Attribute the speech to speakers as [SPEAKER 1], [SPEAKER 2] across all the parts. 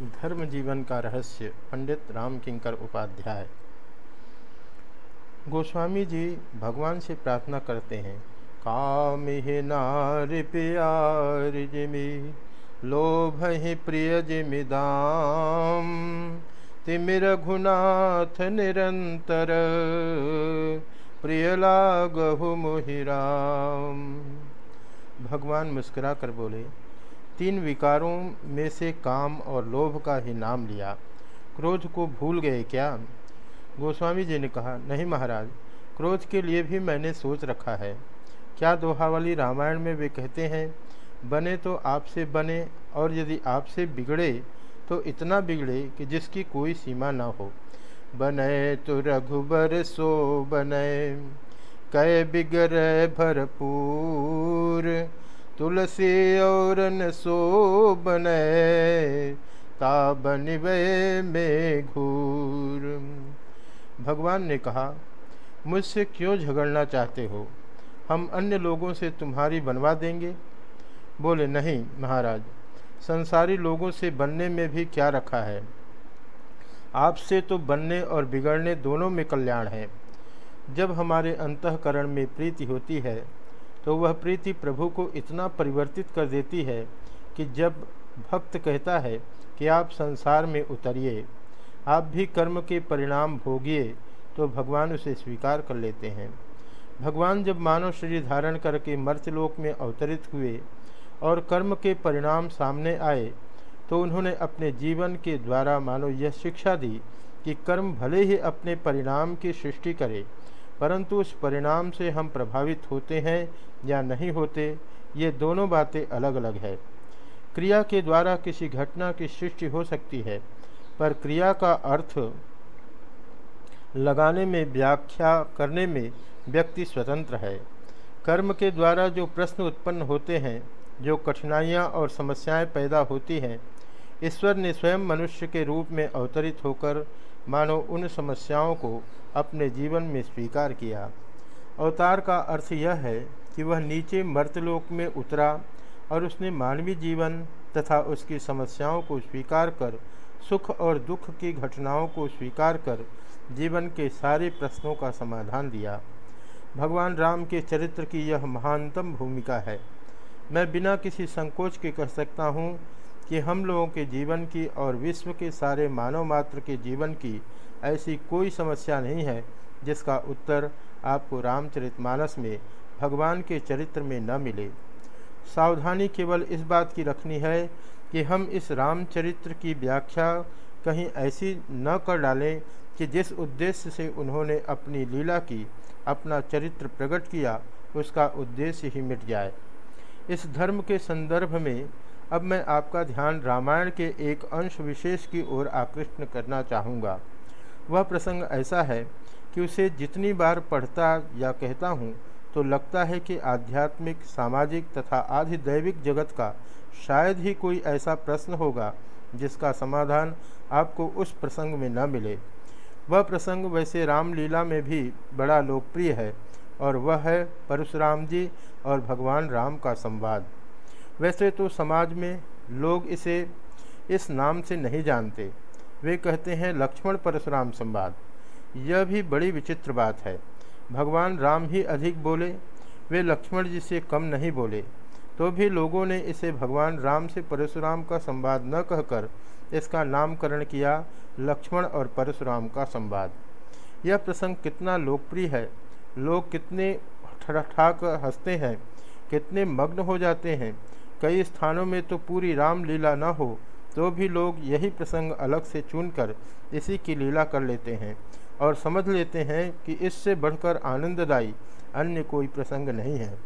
[SPEAKER 1] धर्म जीवन का रहस्य, पंडित राम किंकर उपाध्याय। गोस्वामी जी भगवान से प्रार्थना करते हैं काम ही नार प्यार जिमी लोभ ही प्रिय जिमिदाम तिमिर घुनाथ निरंतर, प्रिय लागहु मोहिराम भगवान मुस्कुरा कर बोले तीन विकारों में से काम और लोभ का ही नाम लिया। क्रोध को भूल गए क्या? गोस्वामी जी ने कहा, नहीं महाराज, क्रोध के लिए भी मैंने सोच रखा है। क्या दोहावली रामायण में वे कहते हैं, बने तो आपसे बने और यदि आपसे बिगड़े तो इतना बिगड़े कि जिसकी कोई सीमा ना हो। बने तो रघुबर सो बने, कै बिगड़ भरपूर तुलसी और सो बने ता बनिवे में घूर भगवान ने कहा, मुझसे क्यों झगड़ना चाहते हो? हम अन्य लोगों से तुम्हारी बनवा देंगे। बोले, नहीं महाराज, संसारी लोगों से बनने में भी क्या रखा है? आपसे तो बनने और बिगड़ने दोनों में कल्याण है। जब हमारे अंतकरण में प्रीति होती है तो वह प्रीति प्रभु को इतना परिवर्तित कर देती है कि जब भक्त कहता है कि आप संसार में उतरिए, आप भी कर्म के परिणाम भोगिए तो भगवान उसे स्वीकार कर लेते हैं। भगवान जब मानव शरीर धारण करके मर्त्यलोक में अवतरित हुए और कर्म के परिणाम सामने आए तो उन्होंने अपने जीवन के द्वारा मानो यह शिक्षा दी कि कर्म भले ही अपने परिणाम की सृष्टि करे परंतु उस परिणाम से हम प्रभावित होते हैं या नहीं होते, ये दोनों बातें अलग अलग है। क्रिया के द्वारा किसी घटना की सृष्टि हो सकती है, पर क्रिया का अर्थ लगाने में, व्याख्या करने में व्यक्ति स्वतंत्र है। कर्म के द्वारा जो प्रश्न उत्पन्न होते हैं, जो कठिनाइयाँ और समस्याएँ पैदा होती हैं, ईश्वर ने स्वयं मनुष्य के रूप में अवतरित होकर मानो उन समस्याओं को अपने जीवन में स्वीकार किया। अवतार का अर्थ यह है कि वह नीचे मर्तलोक में उतरा और उसने मानवीय जीवन तथा उसकी समस्याओं को स्वीकार कर, सुख और दुख की घटनाओं को स्वीकार कर, जीवन के सारे प्रश्नों का समाधान दिया। भगवान राम के चरित्र की यह महानतम भूमिका है। मैं बिना किसी संकोच के कह सकता हूँ कि हम लोगों के जीवन की और विश्व के सारे मानव मात्र के जीवन की ऐसी कोई समस्या नहीं है जिसका उत्तर आपको रामचरितमानस में, भगवान के चरित्र में न मिले। सावधानी केवल इस बात की रखनी है कि हम इस रामचरित्र की व्याख्या कहीं ऐसी न कर डालें कि जिस उद्देश्य से उन्होंने अपनी लीला की, अपना चरित्र प्रकट किया, उसका उद्देश्य ही मिट जाए। इस धर्म के संदर्भ में अब मैं आपका ध्यान रामायण के एक अंश विशेष की ओर आकृष्ट करना चाहूँगा। वह प्रसंग ऐसा है कि उसे जितनी बार पढ़ता या कहता हूँ तो लगता है कि आध्यात्मिक, सामाजिक तथा आधिदैविक जगत का शायद ही कोई ऐसा प्रश्न होगा, जिसका समाधान आपको उस प्रसंग में न मिले। वह प्रसंग वैसे रामलीला में भी बड़ा लोकप्रिय है, और वह है परशुराम जी और भगवान राम का संवाद। वैसे तो समाज में लोग इसे, इस नाम से नहीं जानते। वे कहते हैं, लक्ष्मण परशुराम संवाद। यह भी बड़ी विचित्र बात है। भगवान राम ही अधिक बोले, वे लक्ष्मण जी से कम नहीं बोले। तो भी लोगों ने इसे भगवान राम से परशुराम का संवाद न कहकर इसका नामकरण किया, लक्ष्मण और परशुराम का संवाद। यह प्रसंग कितना लोकप्रिय है। लोग कितने ठठाक हँसते हैं, कितने मग्न हो जाते हैं। कई स्थानों में तो पूरी रामलीला न हो तो भी लोग यही प्रसंग अलग से चुनकर इसी की लीला कर लेते हैं और समझ लेते हैं कि इससे बढ़कर आनंददायी अन्य कोई प्रसंग नहीं है।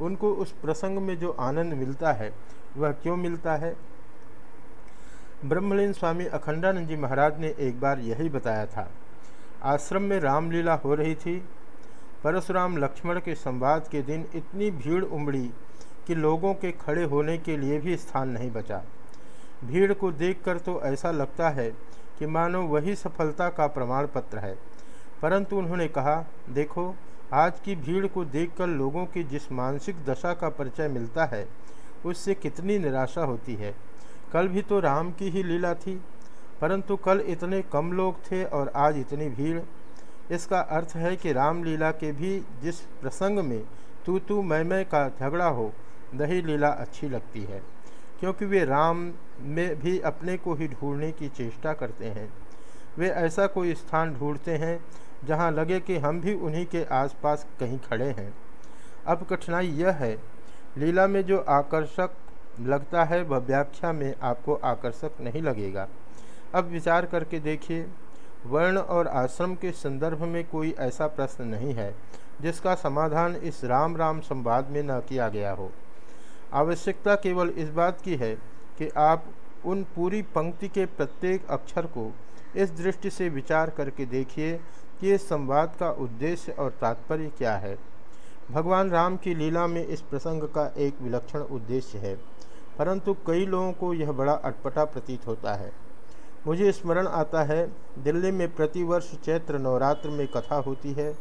[SPEAKER 1] उनको उस प्रसंग में जो आनंद मिलता है, वह क्यों मिलता है? ब्रह्मलीन स्वामी अखंडानंद जी महाराज ने एक बार यही बताया था। आश्रम में रामलीला हो रही थी। परशुराम लक्ष्मण के संवाद के दिन इतनी भीड़ उमड़ी कि लोगों के खड़े होने के लिए भी स्थान नहीं बचा। भीड़ को देखकर तो ऐसा लगता है कि मानो वही सफलता का प्रमाण पत्र है। परंतु उन्होंने कहा, देखो, आज की भीड़ को देखकर लोगों की जिस मानसिक दशा का परिचय मिलता है, उससे कितनी निराशा होती है। कल भी तो राम की ही लीला थी, परंतु कल इतने कम लोग थे और आज इतनी भीड़। इसका अर्थ है कि रामलीला के भी जिस प्रसंग में तू तू मैं मैं का झगड़ा हो वही लीला अच्छी लगती है, क्योंकि वे राम में भी अपने को ही ढूँढने की चेष्टा करते हैं। वे ऐसा कोई स्थान ढूंढते हैं, जहाँ लगे कि हम भी उन्हीं के आसपास कहीं खड़े हैं। अब कठिनाई यह है, लीला में जो आकर्षक लगता है, वह व्याख्या में आपको आकर्षक नहीं लगेगा। अब विचार करके देखिए, वर्ण और आश्रम के संदर्भ में कोई ऐसा प्रश्न नहीं है, जिसका समाधान इस राम राम संवाद में न किया गया हो। आवश्यकता केवल इस बात की है कि आप उन पूरी पंक्ति के प्रत्येक अक्षर को इस दृष्टि से विचार करके देखिए कि इस संवाद का उद्देश्य और तात्पर्य क्या है। भगवान राम की लीला में इस प्रसंग का एक विलक्षण उद्देश्य है, परंतु कई लोगों को यह बड़ा अटपटा प्रतीत होता है। मुझे स्मरण आता है, दिल्ली में प्रतिवर्ष चैत्र नवरात्र में कथा होती है।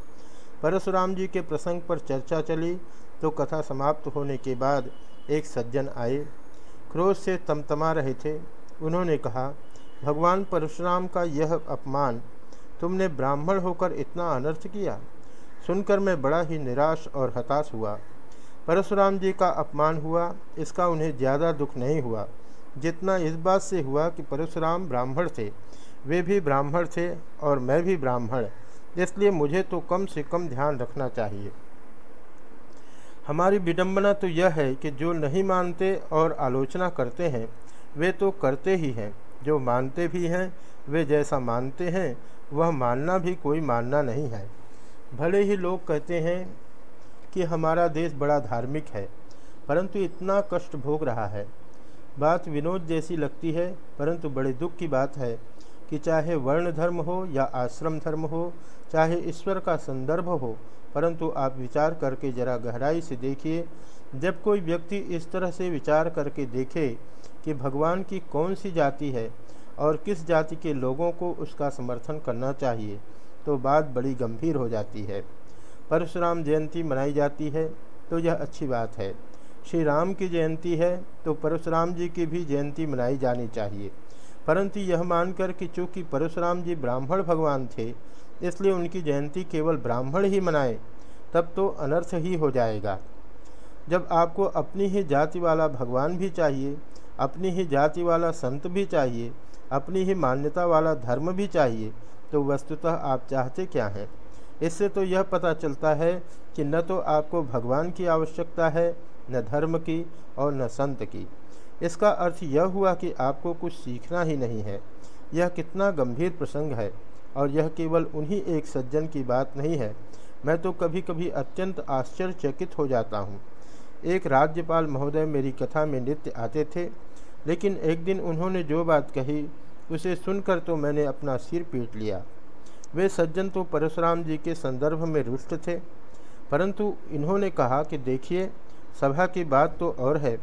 [SPEAKER 1] परशुराम जी के प्रसंग पर चर्चा चली तो कथा समाप्त होने के बाद एक सज्जन आए। क्रोध से तमतमा रहे थे। उन्होंने कहा, भगवान परशुराम का यह अपमान तुमने ब्राह्मण होकर इतना अनर्थ किया? सुनकर मैं बड़ा ही निराश और हताश हुआ। परशुराम जी का अपमान हुआ, इसका उन्हें ज़्यादा दुख नहीं हुआ। जितना इस बात से हुआ कि परशुराम ब्राह्मण थे, वे भी ब्राह्मण थे और मैं भी ब्राह्मण, इसलिए मुझे तो कम से कम ध्यान रखना चाहिए। हमारी विडंबना तो यह है कि जो नहीं मानते और आलोचना करते हैं, वे तो करते ही हैं। जो मानते भी हैं, वे जैसा मानते हैं, वह मानना भी कोई मानना नहीं है। भले ही लोग कहते हैं कि हमारा देश बड़ा धार्मिक है, परंतु इतना कष्ट भोग रहा है। बात विनोद जैसी लगती है, परंतु बड़े दुख की बात है कि चाहे वर्ण धर्म हो या आश्रम धर्म हो, चाहे ईश्वर का संदर्भ हो परंतु आप विचार करके जरा गहराई से देखिए। जब कोई व्यक्ति इस तरह से विचार करके देखे कि भगवान की कौन सी जाति है और किस जाति के लोगों को उसका समर्थन करना चाहिए तो बात बड़ी गंभीर हो जाती है। परशुराम जयंती मनाई जाती है तो यह अच्छी बात है। श्री राम की जयंती है तो परशुराम जी की भी जयंती मनाई जानी चाहिए। परंतु यह मानकर कि चूँकि परशुराम जी ब्राह्मण भगवान थे इसलिए उनकी जयंती केवल ब्राह्मण ही मनाए, तब तो अनर्थ ही हो जाएगा। जब आपको अपनी ही जाति वाला भगवान भी चाहिए, अपनी ही जाति वाला संत भी चाहिए, अपनी ही मान्यता वाला धर्म भी चाहिए तो वस्तुतः आप चाहते क्या हैं? इससे तो यह पता चलता है कि न तो आपको भगवान की आवश्यकता है, न धर्म की और न संत की। इसका अर्थ यह हुआ कि आपको कुछ सीखना ही नहीं है। यह कितना गंभीर प्रसंग है। और यह केवल उन्हीं एक सज्जन की बात नहीं है। मैं तो कभी कभी अत्यंत आश्चर्यचकित हो जाता हूँ। एक राज्यपाल महोदय मेरी कथा में नित्य आते थे, लेकिन एक दिन उन्होंने जो बात कही, उसे सुनकर तो मैंने अपना सिर पीट लिया। वे सज्जन तो परशुराम जी के संदर्भ में रुष्ट थे, परंतु इन्होंने कहा कि देखिए, सभा की बात तो और है,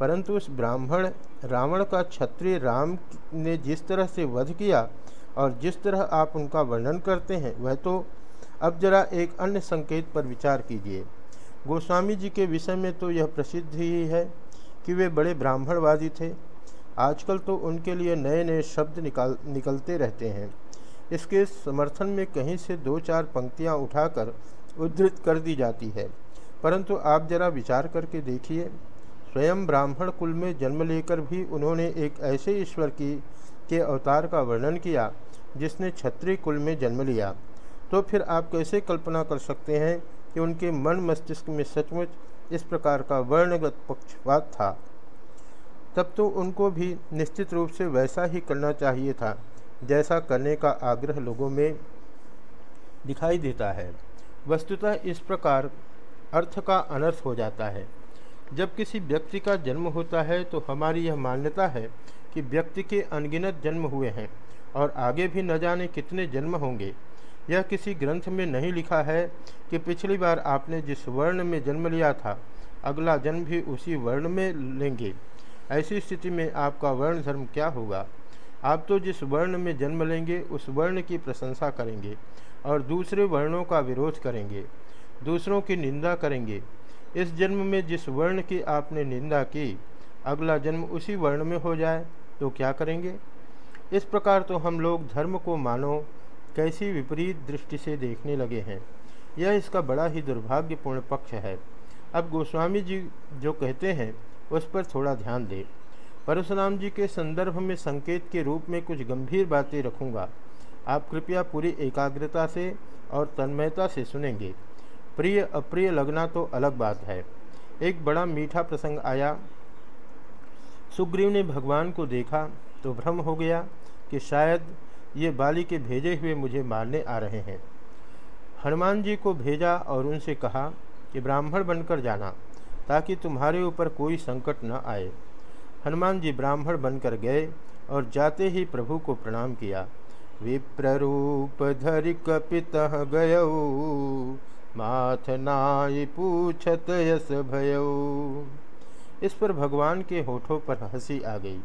[SPEAKER 1] परंतु उस ब्राह्मण, रावण का क्षत्रिय राम ने जिस तरह से वध किया और जिस तरह आप उनका वर्णन करते हैं, वह तो अब जरा एक अन्य संकेत पर विचार कीजिए। गोस्वामी जी के विषय में तो यह प्रसिद्ध ही है कि वे बड़े ब्राह्मणवादी थे। आजकल तो उनके लिए नए नए शब्द निकाल, निकलते रहते हैं। इसके समर्थन में कहीं से दो चार पंक्तियाँ उठाकर उद्धृत कर दी जाती है। परंतु आप जरा विचार करके देखिए। स्वयं ब्राह्मण कुल में जन्म लेकर भी उन्होंने एक ऐसे ईश्वर की के अवतार का वर्णन किया, जिसने क्षत्रिय कुल में जन्म लिया। तो फिर आप कैसे कल्पना कर सकते हैं कि उनके मन मस्तिष्क में सचमुच इस प्रकार का वर्णगत पक्षपात था? तब तो उनको भी निश्चित रूप से वैसा ही करना चाहिए था, जैसा करने का आग्रह लोगों में दिखाई देता है। वस्तुतः इस प्रकार अर्थ का अनर्थ हो जाता है। जब किसी व्यक्ति का जन्म होता है तो हमारी यह मान्यता है कि व्यक्ति के अनगिनत जन्म हुए हैं और आगे भी न जाने कितने जन्म होंगे। यह किसी ग्रंथ में नहीं लिखा है कि पिछली बार आपने जिस वर्ण में जन्म लिया था, अगला जन्म भी उसी वर्ण में लेंगे। ऐसी स्थिति में आपका वर्ण धर्म क्या होगा? आप तो जिस वर्ण में जन्म लेंगे, उस वर्ण की प्रशंसा करेंगे और दूसरे वर्णों का विरोध करेंगे, दूसरों की निंदा करेंगे। इस जन्म में जिस वर्ण की आपने निंदा की, अगला जन्म उसी वर्ण में हो जाए। तो क्या करेंगे? इस प्रकार तो हम लोग धर्म को मानो, कैसी विपरीत दृष्टि से देखने लगे हैं। यह इसका बड़ा ही दुर्भाग्यपूर्ण पक्ष है। अब गोस्वामी जी जो कहते हैं, उस पर थोड़ा ध्यान दें। परशुराम जी के संदर्भ में संकेत के रूप में कुछ गंभीर बातें रखूँगा। आप कृपया पूरी एकाग्रता से और तन्मयता से सुनेंगे। प्रिय अप्रिय लगना तो अलग बात है। एक बड़ा मीठा प्रसंग आया सुग्रीव ने भगवान को देखा तो भ्रम हो गया कि शायद ये बाली के भेजे हुए मुझे मारने आ रहे हैं। हनुमान जी को भेजा और उनसे कहा कि ब्राह्मण बनकर जाना, ताकि तुम्हारे ऊपर कोई संकट न आए। हनुमान जी ब्राह्मण बनकर गए और जाते ही प्रभु को प्रणाम किया। विप्ररूप धरि कपित गय, माथ नाय पूछत यस भयो। इस पर भगवान के होठों पर हँसी आ गई।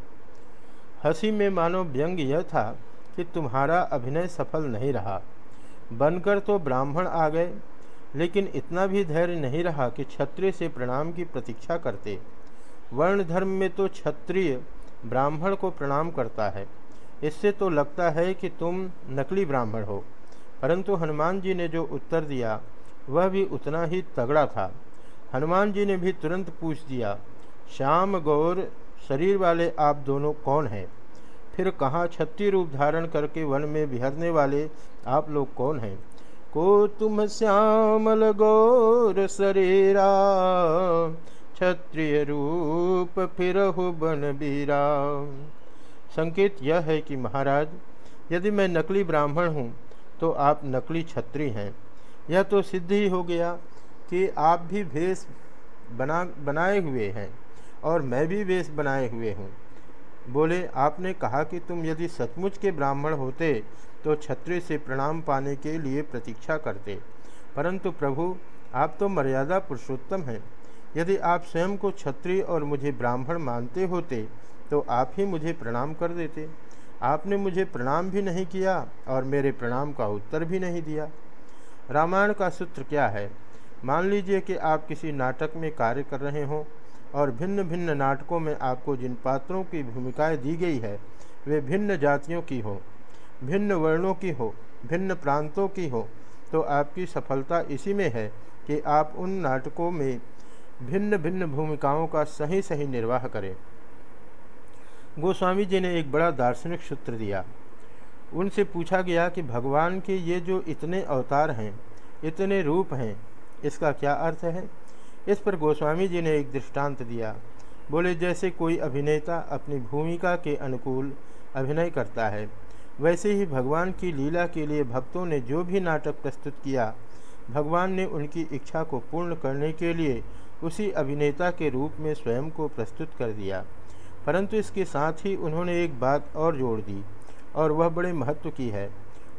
[SPEAKER 1] हँसी में मानो व्यंग यह था कि तुम्हारा अभिनय सफल नहीं रहा। बनकर तो ब्राह्मण आ गए, लेकिन इतना भी धैर्य नहीं रहा कि क्षत्रिय से प्रणाम की प्रतीक्षा करते। वर्ण धर्म में तो क्षत्रिय ब्राह्मण को प्रणाम करता है। इससे तो लगता है कि तुम नकली ब्राह्मण हो। परंतु हनुमान जी ने जो उत्तर दिया, वह भी उतना ही तगड़ा था। हनुमान जी ने भी तुरंत पूछ दिया श्याम गौर, शरीर वाले आप दोनों कौन हैं? फिर कहाँ छत्ती रूप धारण करके वन में बिहरने वाले आप लोग कौन हैं? को तुम श्यामल गौर शरीरा क्षत्रिय रूप फिर बन बीरा। संकेत यह है कि महाराज, यदि मैं नकली ब्राह्मण हूँ तो आप नकली छत्री हैं। यह तो सिद्ध ही हो गया कि आप भी भेष बना, बनाए हुए हैं। और मैं भी वेश बनाए हुए हूँ। बोले, आपने कहा कि तुम यदि सचमुच के ब्राह्मण होते तो छत्री से प्रणाम पाने के लिए प्रतीक्षा करते। परंतु प्रभु, आप तो मर्यादा पुरुषोत्तम हैं। यदि आप स्वयं को छत्री और मुझे ब्राह्मण मानते होते तो आप ही मुझे प्रणाम कर देते। आपने मुझे प्रणाम भी नहीं किया और मेरे प्रणाम का उत्तर भी नहीं दिया। रामायण का सूत्र क्या है? मान लीजिए कि आप किसी नाटक में कार्य कर रहे हों और भिन्न भिन्न नाटकों में आपको जिन पात्रों की भूमिकाएँ दी गई है, वे भिन्न जातियों की हो, भिन्न वर्णों की हो, भिन्न प्रांतों की हो तो आपकी सफलता इसी में है कि आप उन नाटकों में भिन्न भिन्न भूमिकाओं का सही सही निर्वाह करें। गोस्वामी जी ने एक बड़ा दार्शनिक सूत्र दिया। उनसे पूछा गया कि भगवान के ये जो इतने अवतार हैं, इतने रूप हैं, इसका क्या अर्थ है? इस पर गोस्वामी जी ने एक दृष्टांत दिया। बोले, जैसे कोई अभिनेता अपनी भूमिका के अनुकूल अभिनय करता है, वैसे ही भगवान की लीला के लिए भक्तों ने जो भी नाटक प्रस्तुत किया, भगवान ने उनकी इच्छा को पूर्ण करने के लिए उसी अभिनेता के रूप में स्वयं को प्रस्तुत कर दिया। परंतु इसके साथ ही उन्होंने एक बात और जोड़ दी, और वह बड़े महत्व की है।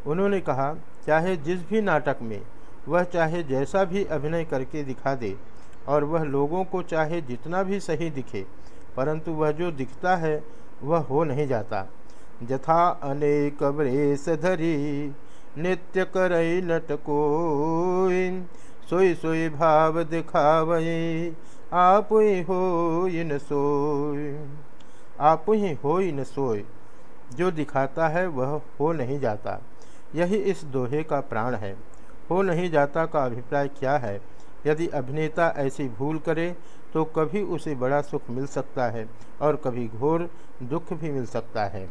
[SPEAKER 1] उन्होंने कहा, चाहे जिस भी नाटक में वह चाहे जैसा भी अभिनय करके दिखा दे और वह लोगों को चाहे जितना भी सही दिखे, परंतु वह जो दिखता है, वह हो नहीं जाता। जथा अनेक वरेश धरी, नित्य कर नटको सोई सोई भाव दिखावे आप ही हो इन सोई। आप ही हो इन सोय जो दिखाता है, वह हो नहीं जाता। यही इस दोहे का प्राण है। हो नहीं जाता का अभिप्राय क्या है? यदि अभिनेता ऐसी भूल करे तो कभी उसे बड़ा सुख मिल सकता है और कभी घोर दुख भी मिल सकता है।